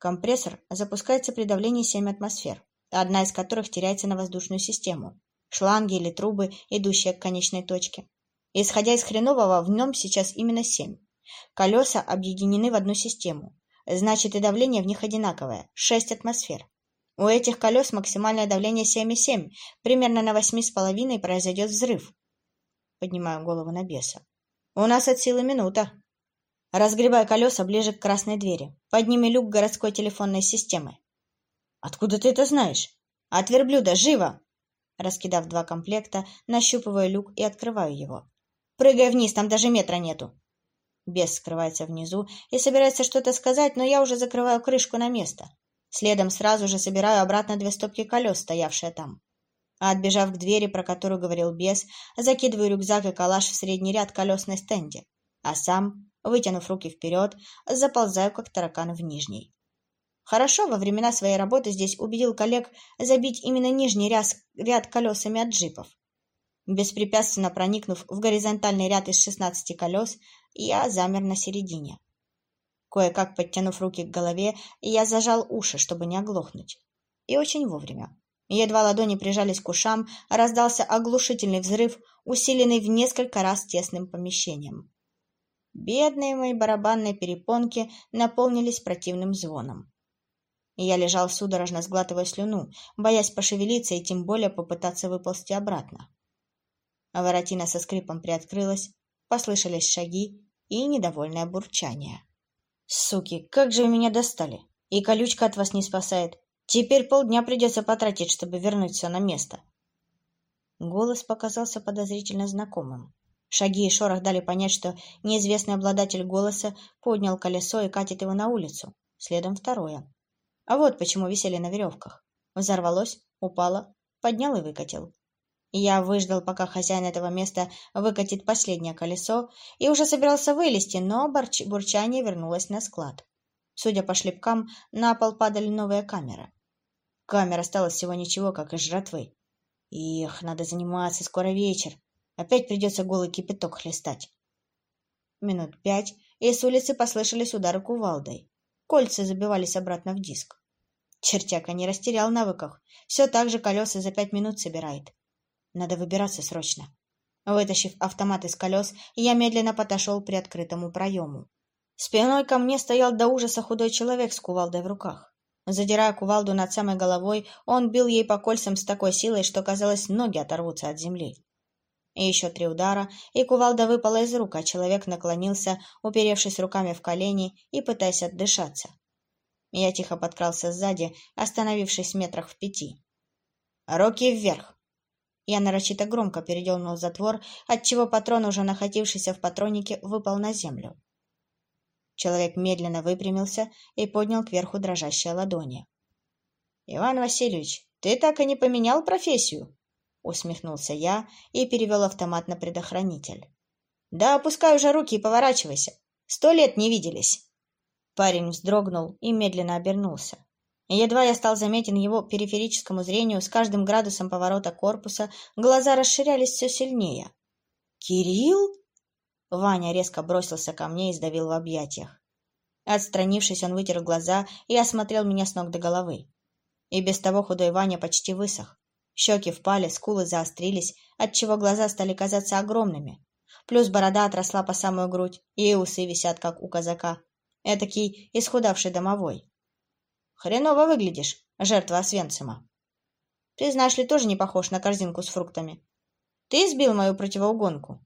Компрессор запускается при давлении 7 атмосфер, одна из которых теряется на воздушную систему, шланги или трубы, идущие к конечной точке. Исходя из хренового, в нем сейчас именно 7. Колеса объединены в одну систему, значит и давление в них одинаковое – 6 атмосфер. У этих колес максимальное давление 7,7, примерно на 8,5 произойдет взрыв. Поднимаю голову на беса. У нас от силы минута. Разгребай колеса ближе к красной двери. Подними люк городской телефонной системы. Откуда ты это знаешь? От верблюда, живо! Раскидав два комплекта, нащупываю люк и открываю его. Прыгай вниз, там даже метра нету. Бес скрывается внизу и собирается что-то сказать, но я уже закрываю крышку на место. Следом сразу же собираю обратно две стопки колес, стоявшие там. А отбежав к двери, про которую говорил бес, закидываю рюкзак и калаш в средний ряд колес на стенде, а сам, вытянув руки вперед, заползаю, как таракан в нижний. Хорошо во времена своей работы здесь убедил коллег забить именно нижний ряд, ряд колесами от джипов. Беспрепятственно проникнув в горизонтальный ряд из 16 колес, я замер на середине. Кое-как подтянув руки к голове, я зажал уши, чтобы не оглохнуть. И очень вовремя. Едва ладони прижались к ушам, раздался оглушительный взрыв, усиленный в несколько раз тесным помещением. Бедные мои барабанные перепонки наполнились противным звоном. Я лежал судорожно сглатывая слюну, боясь пошевелиться и тем более попытаться выползти обратно. А воротина со скрипом приоткрылась, послышались шаги и недовольное бурчание. Суки, как же вы меня достали! И колючка от вас не спасает. Теперь полдня придется потратить, чтобы вернуть все на место. Голос показался подозрительно знакомым. Шаги и шорох дали понять, что неизвестный обладатель голоса поднял колесо и катит его на улицу. Следом второе. А вот почему висели на веревках. Взорвалось, упало, поднял и выкатил. Я выждал, пока хозяин этого места выкатит последнее колесо, и уже собирался вылезти, но бурчание вернулось на склад. Судя по шлепкам, на пол падали новые камеры. Камер осталось всего ничего, как из жратвы. Их, надо заниматься, скоро вечер. Опять придется голый кипяток хлестать. Минут пять, и с улицы послышались удары кувалдой. Кольца забивались обратно в диск. Чертяка не растерял навыков. Все так же колеса за пять минут собирает. Надо выбираться срочно. Вытащив автомат из колес, я медленно подошел к приоткрытому проему. Спиной ко мне стоял до ужаса худой человек с кувалдой в руках. Задирая кувалду над самой головой, он бил ей по кольцам с такой силой, что, казалось, ноги оторвутся от земли. Еще три удара, и кувалда выпала из рук, а человек наклонился, уперевшись руками в колени и пытаясь отдышаться. Я тихо подкрался сзади, остановившись в метрах в пяти. «Руки вверх!» Я нарочито громко передернул затвор, отчего патрон, уже находившийся в патроннике, выпал на землю. Человек медленно выпрямился и поднял кверху дрожащие ладони. — Иван Васильевич, ты так и не поменял профессию? — усмехнулся я и перевел автомат на предохранитель. — Да опускай уже руки и поворачивайся. Сто лет не виделись. Парень вздрогнул и медленно обернулся. Едва я стал заметен его периферическому зрению, с каждым градусом поворота корпуса глаза расширялись все сильнее. «Кирилл?» Ваня резко бросился ко мне и сдавил в объятиях. Отстранившись, он вытер глаза и осмотрел меня с ног до головы. И без того худой Ваня почти высох. Щеки впали, скулы заострились, отчего глаза стали казаться огромными. Плюс борода отросла по самую грудь, и усы висят, как у казака. Этакий исхудавший домовой. Хреново выглядишь, жертва Освенцима. Ты, знаешь ли, тоже не похож на корзинку с фруктами. Ты сбил мою противоугонку.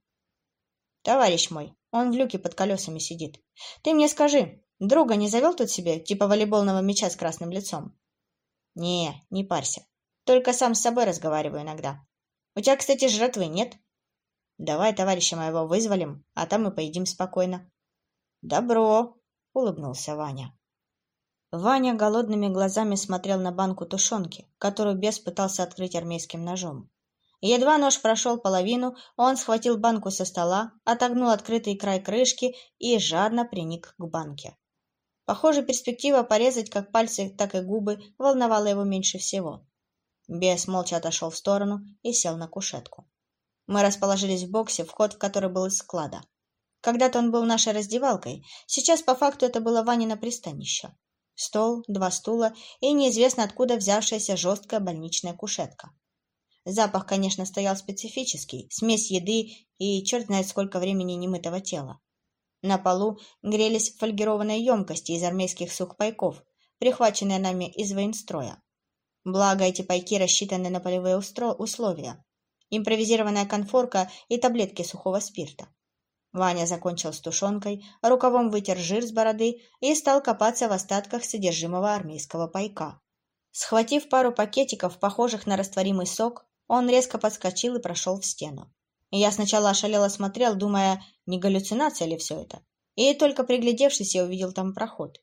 Товарищ мой, он в люке под колесами сидит. Ты мне скажи, друга не завел тут себе, типа волейбольного мяча с красным лицом? Не, не парься. Только сам с собой разговариваю иногда. У тебя, кстати, жратвы нет? Давай товарища моего вызволим, а там мы поедим спокойно. Добро, улыбнулся Ваня. Ваня голодными глазами смотрел на банку тушенки, которую бес пытался открыть армейским ножом. Едва нож прошел половину, он схватил банку со стола, отогнул открытый край крышки и жадно приник к банке. Похоже, перспектива порезать как пальцы, так и губы волновала его меньше всего. Бес молча отошел в сторону и сел на кушетку. Мы расположились в боксе, вход в который был из склада. Когда-то он был нашей раздевалкой, сейчас по факту это было Ванино пристанище. Стол, два стула и неизвестно откуда взявшаяся жесткая больничная кушетка. Запах, конечно, стоял специфический, смесь еды и черт знает сколько времени немытого тела. На полу грелись фольгированные емкости из армейских сухпайков, прихваченные нами из военстроя. Благо, эти пайки рассчитаны на полевые условия. Импровизированная конфорка и таблетки сухого спирта. Ваня закончил с тушенкой, рукавом вытер жир с бороды и стал копаться в остатках содержимого армейского пайка. Схватив пару пакетиков, похожих на растворимый сок, он резко подскочил и прошел в стену. Я сначала ошалело смотрел, думая, не галлюцинация ли все это. И только приглядевшись, я увидел там проход.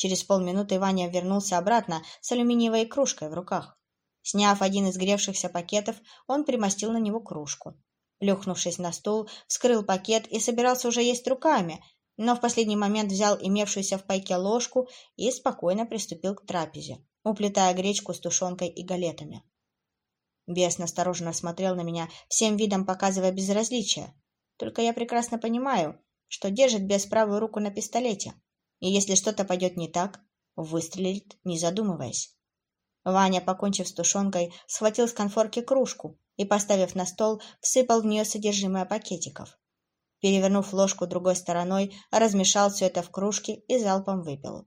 Через полминуты Ваня вернулся обратно с алюминиевой кружкой в руках. Сняв один из гревшихся пакетов, он примостил на него кружку. Плюхнувшись на стул, вскрыл пакет и собирался уже есть руками, но в последний момент взял имевшуюся в пайке ложку и спокойно приступил к трапезе, уплетая гречку с тушенкой и галетами. Бес настороженно смотрел на меня, всем видом показывая безразличие. Только я прекрасно понимаю, что держит бес правую руку на пистолете и если что-то пойдет не так, выстрелит, не задумываясь. Ваня, покончив с тушенкой, схватил с конфорки кружку и, поставив на стол, всыпал в нее содержимое пакетиков. Перевернув ложку другой стороной, размешал все это в кружке и залпом выпил.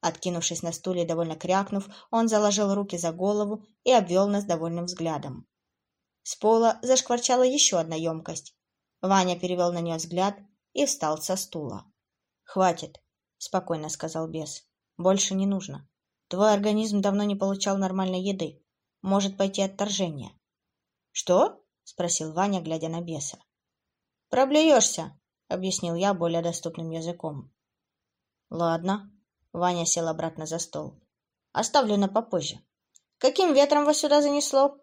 Откинувшись на стуле и довольно крякнув, он заложил руки за голову и обвел нас довольным взглядом. С пола зашкварчала еще одна емкость. Ваня перевел на нее взгляд и встал со стула. «Хватит. — спокойно сказал бес. «Больше не нужно. Твой организм давно не получал нормальной еды. Может пойти отторжение». «Что?» — спросил Ваня, глядя на беса. «Проблюешься», — объяснил я более доступным языком. «Ладно». Ваня сел обратно за стол. «Оставлю на попозже. Каким ветром вас сюда занесло?»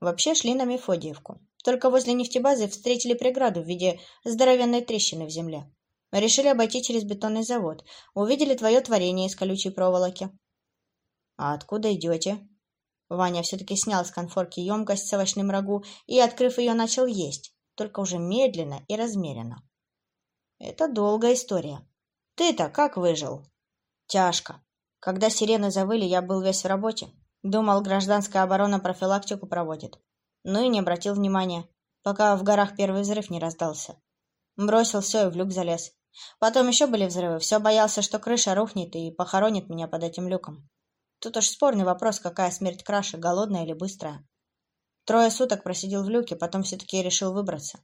Вообще шли на Мефодиевку. Только возле нефтебазы встретили преграду в виде здоровенной трещины в земле. Решили обойти через бетонный завод. Увидели твое творение из колючей проволоки. А откуда идете? Ваня все-таки снял с конфорки емкость с овощным рагу и, открыв ее, начал есть, только уже медленно и размеренно. Это долгая история. Ты-то как выжил? Тяжко. Когда сирены завыли, я был весь в работе. Думал, гражданская оборона профилактику проводит. Ну и не обратил внимания, пока в горах первый взрыв не раздался. Бросил все и в люк залез. Потом еще были взрывы. Все боялся, что крыша рухнет и похоронит меня под этим люком. Тут уж спорный вопрос, какая смерть краше, голодная или быстрая. Трое суток просидел в люке, потом все-таки решил выбраться.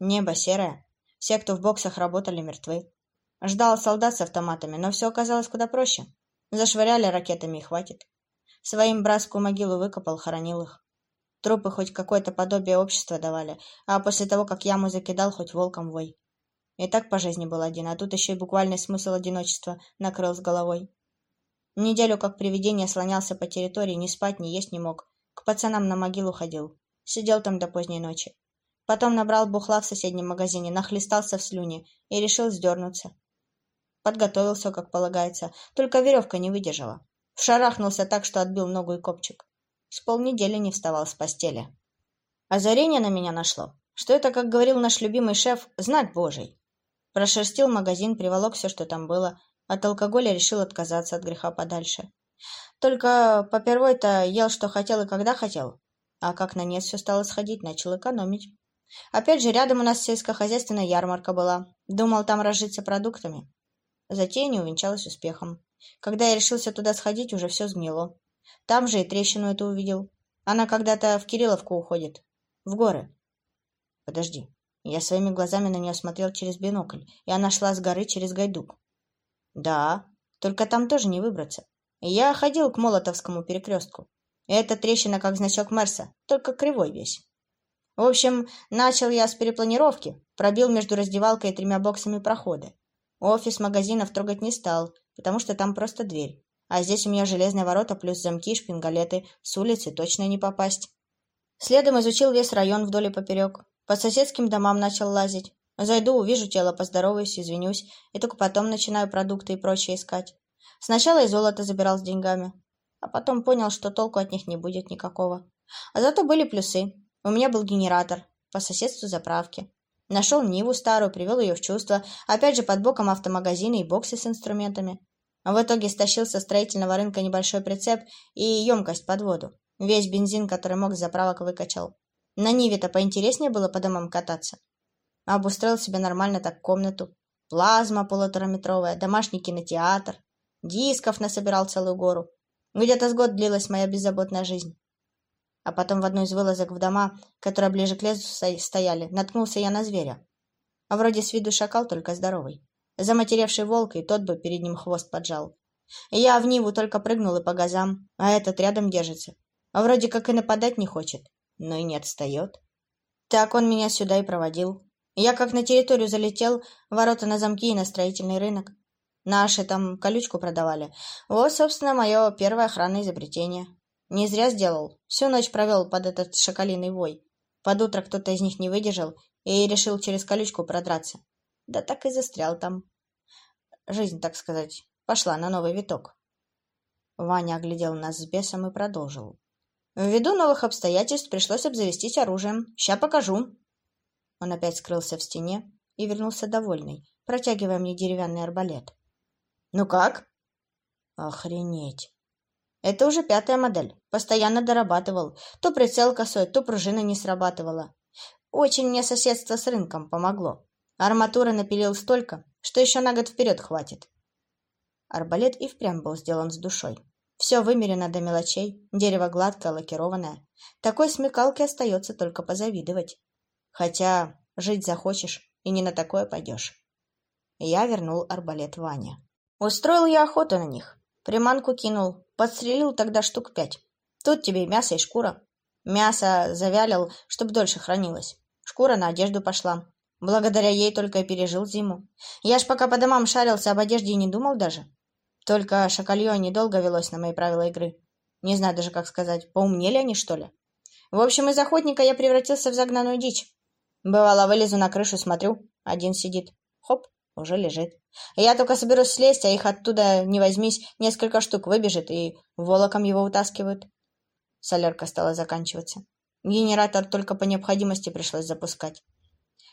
Небо серое. Все, кто в боксах работали, мертвы. Ждал солдат с автоматами, но все оказалось куда проще. Зашвыряли ракетами и хватит. Своим братскую могилу выкопал, хоронил их. Трупы хоть какое-то подобие общества давали, а после того, как яму закидал, хоть волком вой. И так по жизни был один, а тут еще и буквальный смысл одиночества накрыл с головой. Неделю как привидение слонялся по территории, ни спать, ни есть не мог. К пацанам на могилу ходил. Сидел там до поздней ночи. Потом набрал бухла в соседнем магазине, нахлестался в слюне и решил сдернуться. Подготовился, как полагается, только веревка не выдержала. Вшарахнулся так, что отбил ногу и копчик. С полнедели не вставал с постели. Озарение на меня нашло, что это, как говорил наш любимый шеф, знак Божий. Прошерстил магазин, приволок все, что там было. От алкоголя решил отказаться от греха подальше. Только попервой-то ел, что хотел и когда хотел. А как на нет все стало сходить, начал экономить. Опять же, рядом у нас сельскохозяйственная ярмарка была. Думал там разжиться продуктами. Затея не увенчалась успехом. Когда я решился туда сходить, уже все сгнило. Там же и трещину эту увидел. Она когда-то в Кирилловку уходит. В горы. Подожди, я своими глазами на нее смотрел через бинокль, и она шла с горы через гайдук. Да, только там тоже не выбраться. Я ходил к Молотовскому перекрестку. Эта трещина как значок Мерса, только кривой весь. В общем, начал я с перепланировки, пробил между раздевалкой и тремя боксами проходы. Офис магазинов трогать не стал, потому что там просто дверь. А здесь у меня железные ворота плюс замки, шпингалеты, с улицы точно не попасть. Следом изучил весь район вдоль и поперек. По соседским домам начал лазить. Зайду, увижу тело, поздороваюсь, извинюсь, и только потом начинаю продукты и прочее искать. Сначала и золото забирал с деньгами, а потом понял, что толку от них не будет никакого. А зато были плюсы. У меня был генератор, по соседству заправки. Нашел Ниву старую, привел ее в чувство, опять же под боком автомагазины и боксы с инструментами. В итоге стащил со строительного рынка небольшой прицеп и емкость под воду. Весь бензин, который мог, с заправок выкачал. На Ниве-то поинтереснее было по домам кататься. Обустроил себе нормально так комнату. Плазма полутораметровая, домашний кинотеатр. Дисков насобирал целую гору. Где-то с год длилась моя беззаботная жизнь. А потом в одну из вылазок в дома, которые ближе к лесу стояли, наткнулся я на зверя. А вроде с виду шакал, только здоровый. Заматеревший волк, и тот бы перед ним хвост поджал. Я в Ниву только прыгнул и по газам, а этот рядом держится. А вроде как и нападать не хочет, но и не отстает. Так он меня сюда и проводил. Я как на территорию залетел, ворота на замки и на строительный рынок. Наши там колючку продавали. Вот, собственно, мое первое охранное изобретение. Не зря сделал. Всю ночь провел под этот шоколиный вой. Под утро кто-то из них не выдержал и решил через колючку продраться. Да так и застрял там. Жизнь, так сказать, пошла на новый виток. Ваня оглядел нас с бесом и продолжил. Ввиду новых обстоятельств пришлось обзавестись оружием. Ща покажу. Он опять скрылся в стене и вернулся довольный, протягивая мне деревянный арбалет. «Ну как?» «Охренеть!» «Это уже пятая модель. Постоянно дорабатывал. То прицел косой, то пружина не срабатывала. Очень мне соседство с рынком помогло. Арматуры напилил столько, что еще на год вперед хватит. Арбалет и впрямь был сделан с душой. Все вымерено до мелочей, дерево гладкое, лакированное. Такой смекалке остается только позавидовать. Хотя жить захочешь, и не на такое пойдешь. Я вернул арбалет Ване. Устроил я охоту на них. Приманку кинул, подстрелил тогда штук пять. Тут тебе и мясо, и шкура. Мясо завялил, чтоб дольше хранилось. Шкура на одежду пошла. Благодаря ей только и пережил зиму. Я ж пока по домам шарился, об одежде и не думал даже. Только шакалье недолго велось на мои правила игры. Не знаю даже, как сказать, поумнели они, что ли? В общем, из охотника я превратился в загнанную дичь. Бывало, вылезу на крышу, смотрю, один сидит. Хоп, уже лежит. Я только соберусь слезть, а их оттуда, не возьмись, несколько штук выбежит и волоком его утаскивают. Солярка стала заканчиваться. Генератор только по необходимости пришлось запускать.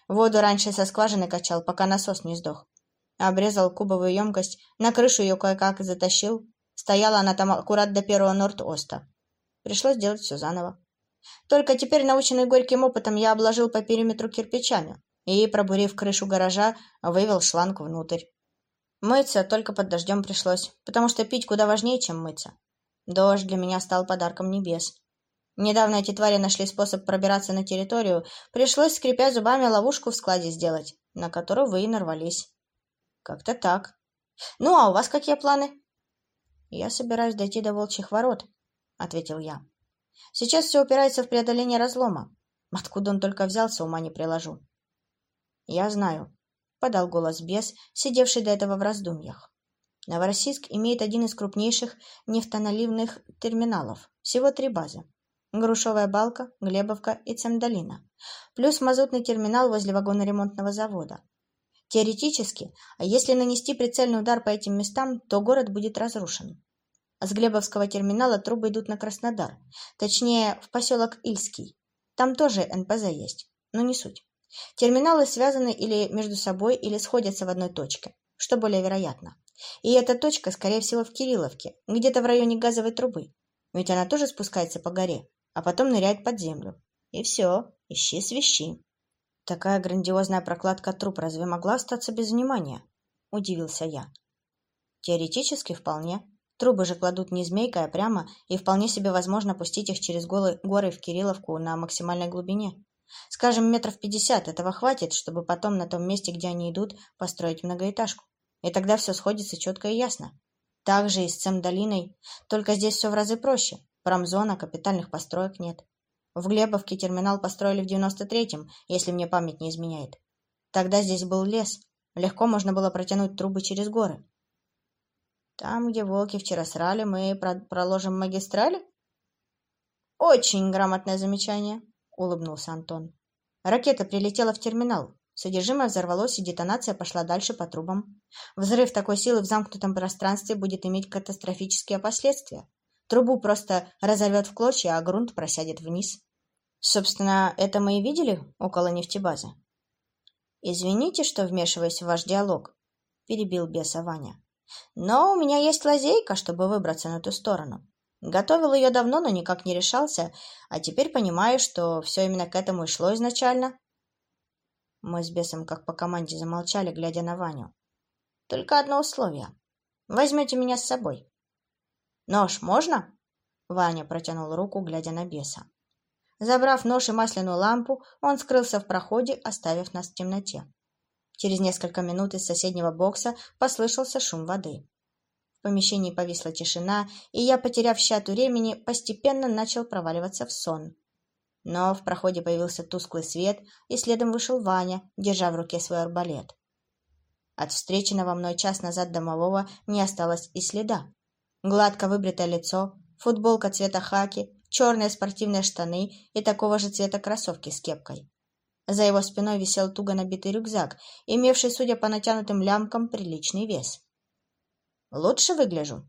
Воду раньше со скважины качал, пока насос не сдох. Обрезал кубовую емкость, на крышу ее кое-как затащил. Стояла она там аккурат до первого Норд-Оста. Пришлось делать все заново. Только теперь, наученный горьким опытом, я обложил по периметру кирпичами и, пробурив крышу гаража, вывел шланг внутрь. Мыться только под дождем пришлось, потому что пить куда важнее, чем мыться. Дождь для меня стал подарком небес. Недавно эти твари нашли способ пробираться на территорию. Пришлось, скрипя зубами, ловушку в складе сделать, на которую вы и нарвались. Как-то так. Ну, а у вас какие планы? Я собираюсь дойти до волчьих ворот, — ответил я. Сейчас все упирается в преодоление разлома. Откуда он только взялся, ума не приложу. Я знаю, — подал голос бес, сидевший до этого в раздумьях. Новороссийск имеет один из крупнейших нефтоналивных терминалов. Всего три базы. Грушевая балка, Глебовка и Цемдалина, плюс мазутный терминал возле вагоноремонтного завода. Теоретически, а если нанести прицельный удар по этим местам, то город будет разрушен. С Глебовского терминала трубы идут на Краснодар, точнее, в поселок Ильский. Там тоже НПЗ есть, но не суть. Терминалы связаны или между собой, или сходятся в одной точке, что более вероятно. И эта точка, скорее всего, в Кирилловке, где-то в районе газовой трубы. Ведь она тоже спускается по горе, а потом ныряет под землю. И все, ищи свищи. Такая грандиозная прокладка труб разве могла остаться без внимания? Удивился я. Теоретически вполне. Трубы же кладут не змейкой, а прямо, и вполне себе возможно пустить их через голы, горы в Кирилловку на максимальной глубине. Скажем, метров пятьдесят, этого хватит, чтобы потом на том месте, где они идут, построить многоэтажку. И тогда все сходится четко и ясно. Так же и с Цемдолиной, только здесь все в разы проще. Промзона, капитальных построек нет. В Глебовке терминал построили в 93-м, если мне память не изменяет. Тогда здесь был лес. Легко можно было протянуть трубы через горы. Там, где волки вчера срали, мы проложим магистрали? Очень грамотное замечание, улыбнулся Антон. Ракета прилетела в терминал. Содержимое взорвалось, и детонация пошла дальше по трубам. Взрыв такой силы в замкнутом пространстве будет иметь катастрофические последствия. Трубу просто разорвет в клочья, а грунт просядет вниз. Собственно, это мы и видели около нефтебазы. «Извините, что вмешиваюсь в ваш диалог», — перебил беса Ваня. Но у меня есть лазейка, чтобы выбраться на ту сторону. Готовил ее давно, но никак не решался, а теперь понимаю, что все именно к этому и шло изначально. Мы с бесом как по команде замолчали, глядя на Ваню. Только одно условие. Возьмете меня с собой. Нож можно? Ваня протянул руку, глядя на беса. Забрав нож и масляную лампу, он скрылся в проходе, оставив нас в темноте. Через несколько минут из соседнего бокса послышался шум воды. В помещении повисла тишина, и я, потеряв счет времени, постепенно начал проваливаться в сон. Но в проходе появился тусклый свет, и следом вышел Ваня, держа в руке свой арбалет. От встреченного мной час назад домового не осталось и следа. Гладко выбритое лицо, футболка цвета хаки, черные спортивные штаны и такого же цвета кроссовки с кепкой. За его спиной висел туго набитый рюкзак, имевший, судя по натянутым лямкам, приличный вес. «Лучше выгляжу?»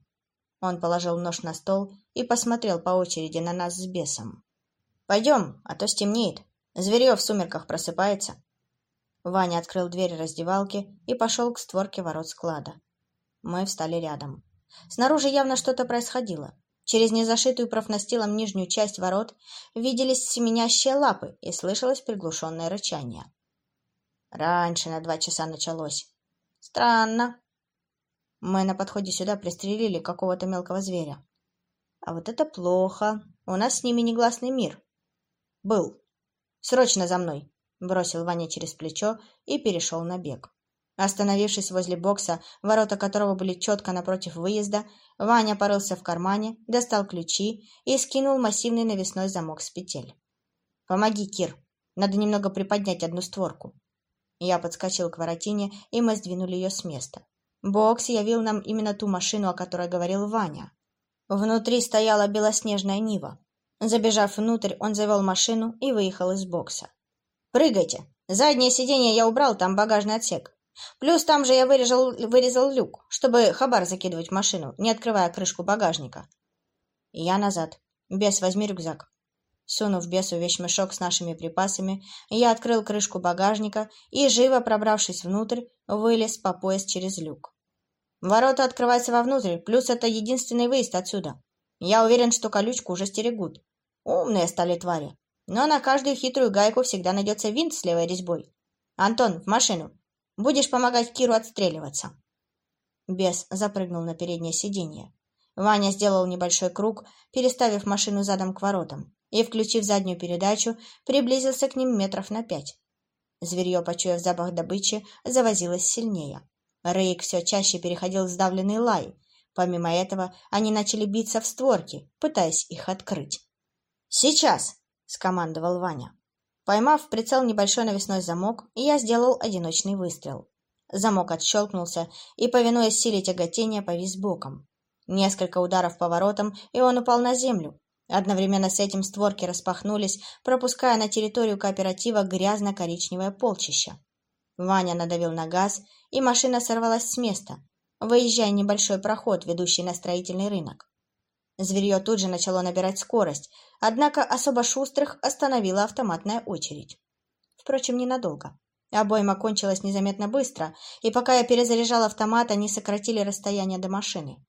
Он положил нож на стол и посмотрел по очереди на нас с бесом. «Пойдем, а то стемнеет. Зверье в сумерках просыпается». Ваня открыл дверь раздевалки и пошел к створке ворот склада. Мы встали рядом. Снаружи явно что-то происходило. Через незашитую профнастилом нижнюю часть ворот виделись семенящие лапы и слышалось приглушенное рычание. Раньше на два часа началось. Странно. Мы на подходе сюда пристрелили какого-то мелкого зверя. А вот это плохо. У нас с ними негласный мир. Был. Срочно за мной. Бросил Ваня через плечо и перешел на бег. Остановившись возле бокса, ворота которого были четко напротив выезда, Ваня порылся в кармане, достал ключи и скинул массивный навесной замок с петель. «Помоги, Кир. Надо немного приподнять одну створку». Я подскочил к воротине, и мы сдвинули ее с места. Бокс явил нам именно ту машину, о которой говорил Ваня. Внутри стояла белоснежная Нива. Забежав внутрь, он завел машину и выехал из бокса. «Прыгайте! Заднее сиденье я убрал, там багажный отсек. Плюс там же я вырезал, вырезал люк, чтобы хабар закидывать в машину, не открывая крышку багажника. Я назад. Бес, возьми рюкзак. Сунув бесу вещмешок с нашими припасами, я открыл крышку багажника и, живо пробравшись внутрь, вылез по пояс через люк. Ворота открываются вовнутрь, плюс это единственный выезд отсюда. Я уверен, что колючку уже стерегут. Умные стали твари. Но на каждую хитрую гайку всегда найдется винт с левой резьбой. Антон, в машину. Будешь помогать Киру отстреливаться. Бес запрыгнул на переднее сиденье. Ваня сделал небольшой круг, переставив машину задом к воротам, и, включив заднюю передачу, приблизился к ним метров на пять. Зверье, почуяв запах добычи, завозилось сильнее. Рейк все чаще переходил в сдавленный лай. Помимо этого, они начали биться в створки, пытаясь их открыть. «Сейчас!» — скомандовал Ваня. Поймав в прицел небольшой навесной замок, я сделал одиночный выстрел. Замок отщелкнулся и, повинуясь силе тяготения, повис боком. Несколько ударов по воротам, и он упал на землю. Одновременно с этим створки распахнулись, пропуская на территорию кооператива грязно-коричневое полчище. Ваня надавил на газ, и машина сорвалась с места, выезжая небольшой проход, ведущий на строительный рынок. Зверье тут же начало набирать скорость, однако особо шустрых остановила автоматная очередь. Впрочем, ненадолго. Обойма кончилась незаметно быстро, и пока я перезаряжал автомат, они сократили расстояние до машины.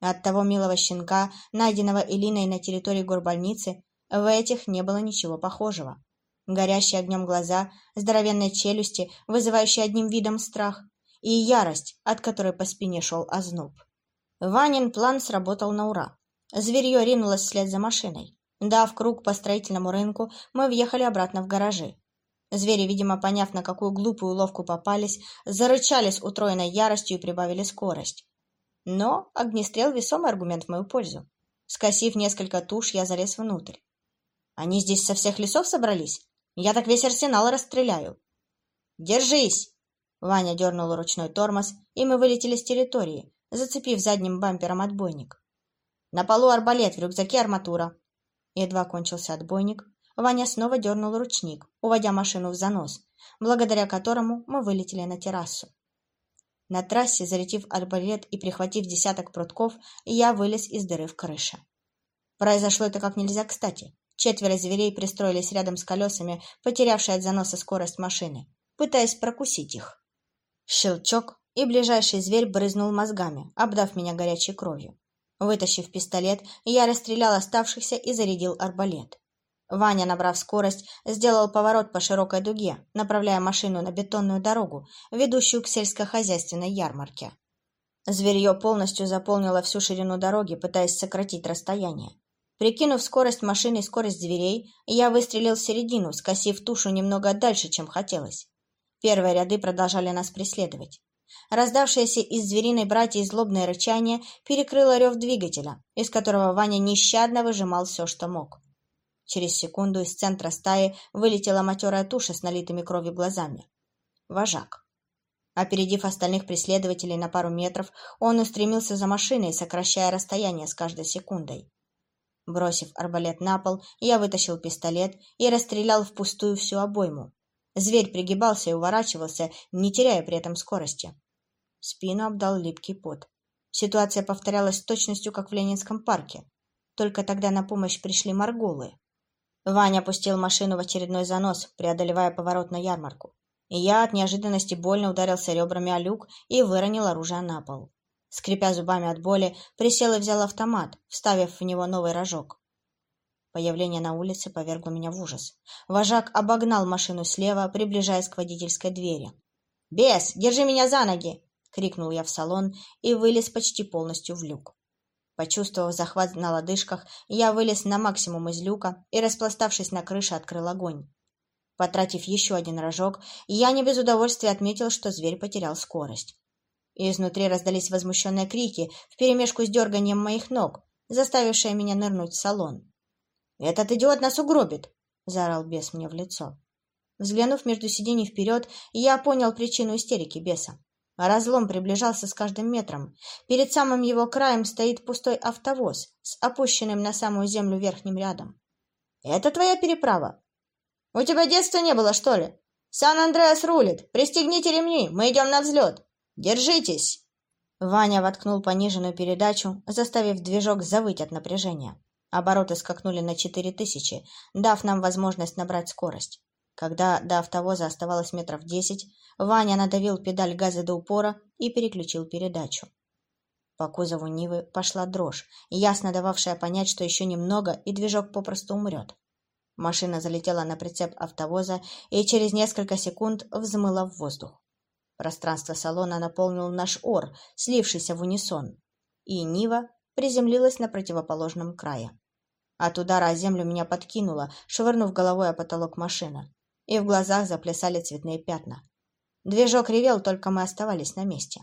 От того милого щенка, найденного Элиной на территории горбольницы, в этих не было ничего похожего. Горящие огнем глаза, здоровенные челюсти, вызывающие одним видом страх, и ярость, от которой по спине шел озноб. Ванин план сработал на ура. Зверье ринулось вслед за машиной. Дав круг по строительному рынку, мы въехали обратно в гаражи. Звери, видимо, поняв, на какую глупую уловку попались, зарычали с утроенной яростью и прибавили скорость. Но огнестрел — весомый аргумент в мою пользу. Скосив несколько туш, я залез внутрь. Они здесь со всех лесов собрались? Я так весь арсенал расстреляю. «Держись!» Ваня дернул ручной тормоз, и мы вылетели с территории, зацепив задним бампером отбойник. На полу арбалет, в рюкзаке арматура. Едва кончился отбойник, Ваня снова дернул ручник, уводя машину в занос, благодаря которому мы вылетели на террасу. На трассе, зарядив арбалет и прихватив десяток прутков, я вылез из дыры в крыше. Произошло это как нельзя кстати. Четверо зверей пристроились рядом с колесами, потерявшие от заноса скорость машины, пытаясь прокусить их. Щелчок, и ближайший зверь брызнул мозгами, обдав меня горячей кровью. Вытащив пистолет, я расстрелял оставшихся и зарядил арбалет. Ваня, набрав скорость, сделал поворот по широкой дуге, направляя машину на бетонную дорогу, ведущую к сельскохозяйственной ярмарке. Зверье полностью заполнило всю ширину дороги, пытаясь сократить расстояние. Прикинув скорость машины и скорость зверей, я выстрелил в середину, скосив тушу немного дальше, чем хотелось. Первые ряды продолжали нас преследовать. Раздавшееся из звериной братьей злобное рычание перекрыло рев двигателя, из которого Ваня нещадно выжимал все, что мог. Через секунду из центра стаи вылетела матерая туша с налитыми кровью глазами. Вожак. Опередив остальных преследователей на пару метров, он устремился за машиной, сокращая расстояние с каждой секундой. Бросив арбалет на пол, я вытащил пистолет и расстрелял впустую всю обойму. Зверь пригибался и уворачивался, не теряя при этом скорости. Спину обдал липкий пот. Ситуация повторялась с точностью, как в Ленинском парке. Только тогда на помощь пришли морголы. Ваня опустил машину в очередной занос, преодолевая поворот на ярмарку. И я от неожиданности больно ударился ребрами о люк и выронил оружие на пол. Скрипя зубами от боли, присел и взял автомат, вставив в него новый рожок. Появление на улице повергло меня в ужас. Вожак обогнал машину слева, приближаясь к водительской двери. «Бес, держи меня за ноги!» — крикнул я в салон и вылез почти полностью в люк. Почувствовав захват на лодыжках, я вылез на максимум из люка и, распластавшись на крыше, открыл огонь. Потратив еще один рожок, я не без удовольствия отметил, что зверь потерял скорость. Изнутри раздались возмущенные крики вперемешку с дерганием моих ног, заставившие меня нырнуть в салон. «Этот идиот нас угробит!» — заорал бес мне в лицо. Взглянув между сидений вперед, я понял причину истерики беса. Разлом приближался с каждым метром. Перед самым его краем стоит пустой автовоз с опущенным на самую землю верхним рядом. «Это твоя переправа?» «У тебя детства не было, что ли?» «Сан-Андреас рулит! Пристегните ремни! Мы идем на взлет! Держитесь!» Ваня воткнул пониженную передачу, заставив движок завыть от напряжения. Обороты скакнули на четыре тысячи, дав нам возможность набрать скорость. Когда до автовоза оставалось метров десять, Ваня надавил педаль газа до упора и переключил передачу. По кузову Нивы пошла дрожь, ясно дававшая понять, что еще немного, и движок попросту умрет. Машина залетела на прицеп автовоза и через несколько секунд взмыла в воздух. Пространство салона наполнил наш ор, слившийся в унисон, и Нива приземлилась на противоположном крае. От удара о землю меня подкинуло, швырнув головой о потолок машины и в глазах заплясали цветные пятна. Движок ревел, только мы оставались на месте.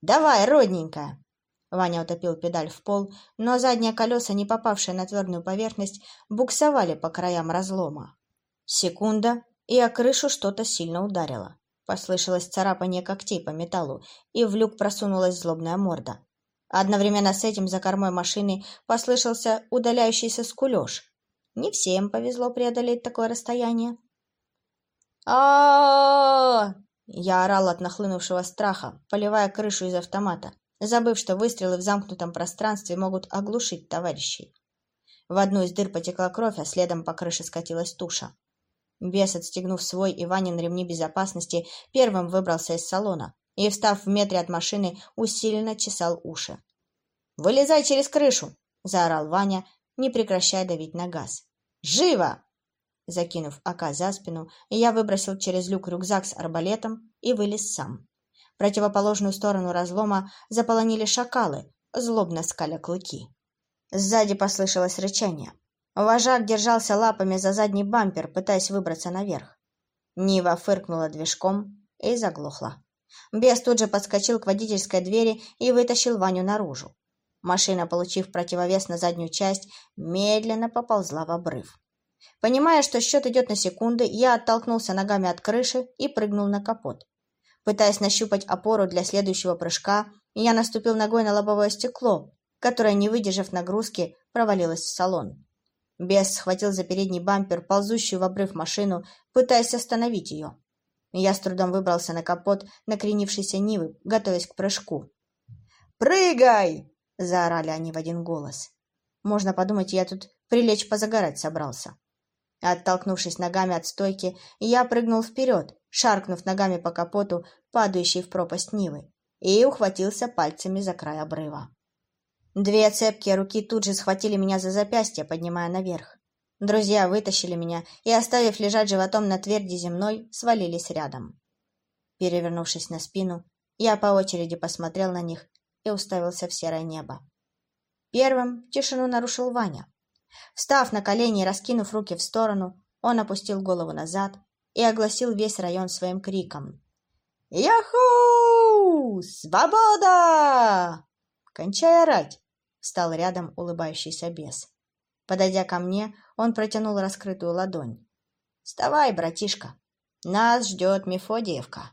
«Давай, родненькая!» Ваня утопил педаль в пол, но задние колеса, не попавшие на твердую поверхность, буксовали по краям разлома. Секунда, и о крышу что-то сильно ударило. Послышалось царапание когтей по металлу, и в люк просунулась злобная морда. Одновременно с этим за кормой машины послышался удаляющийся скулеж. Не всем повезло преодолеть такое расстояние а Я орал от нахлынувшего страха, поливая крышу из автомата, забыв, что выстрелы в замкнутом пространстве могут оглушить товарищей. В одну из дыр потекла кровь, а следом по крыше скатилась туша. Бес, отстегнув свой и Ванин ремни безопасности, первым выбрался из салона и, встав в метре от машины, усиленно чесал уши. «Вылезай через крышу!» — заорал Ваня, не прекращая давить на газ. «Живо!» Закинув АК за спину, я выбросил через люк рюкзак с арбалетом и вылез сам. Противоположную сторону разлома заполонили шакалы, злобно скаля клыки. Сзади послышалось рычание. Вожак держался лапами за задний бампер, пытаясь выбраться наверх. Нива фыркнула движком и заглохла. Бес тут же подскочил к водительской двери и вытащил Ваню наружу. Машина, получив противовес на заднюю часть, медленно поползла в обрыв. Понимая, что счет идет на секунды, я оттолкнулся ногами от крыши и прыгнул на капот. Пытаясь нащупать опору для следующего прыжка, я наступил ногой на лобовое стекло, которое, не выдержав нагрузки, провалилось в салон. Бес схватил за передний бампер, ползущую в обрыв машину, пытаясь остановить ее. Я с трудом выбрался на капот накренившейся Нивы, готовясь к прыжку. «Прыгай!» — заорали они в один голос. Можно подумать, я тут прилечь позагорать собрался. Оттолкнувшись ногами от стойки, я прыгнул вперед, шаркнув ногами по капоту, падающей в пропасть Нивы, и ухватился пальцами за край обрыва. Две цепкие руки тут же схватили меня за запястье, поднимая наверх. Друзья вытащили меня и, оставив лежать животом на тверди земной, свалились рядом. Перевернувшись на спину, я по очереди посмотрел на них и уставился в серое небо. Первым тишину нарушил Ваня. Встав на колени и раскинув руки в сторону, он опустил голову назад и огласил весь район своим криком. «Яху! Свобода!» «Кончай орать!» — встал рядом улыбающийся бес. Подойдя ко мне, он протянул раскрытую ладонь. «Вставай, братишка! Нас ждет Мефодиевка!»